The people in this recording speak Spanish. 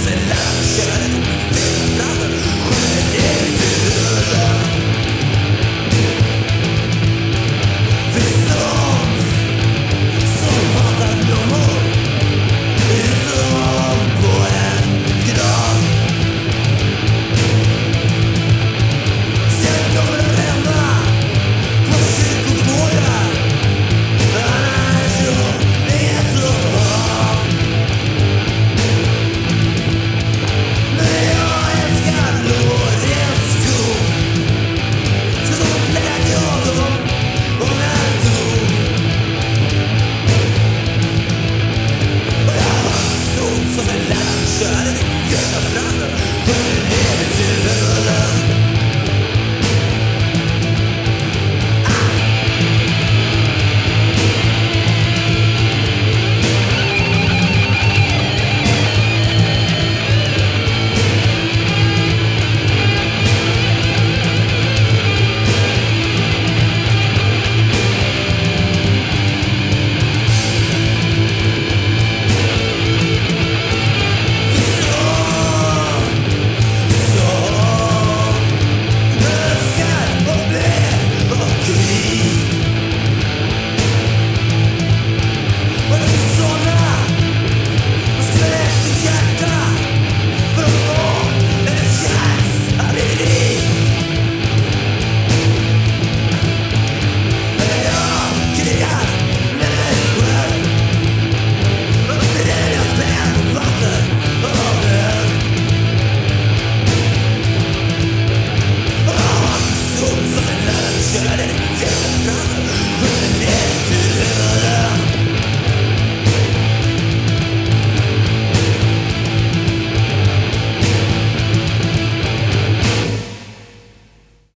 serás.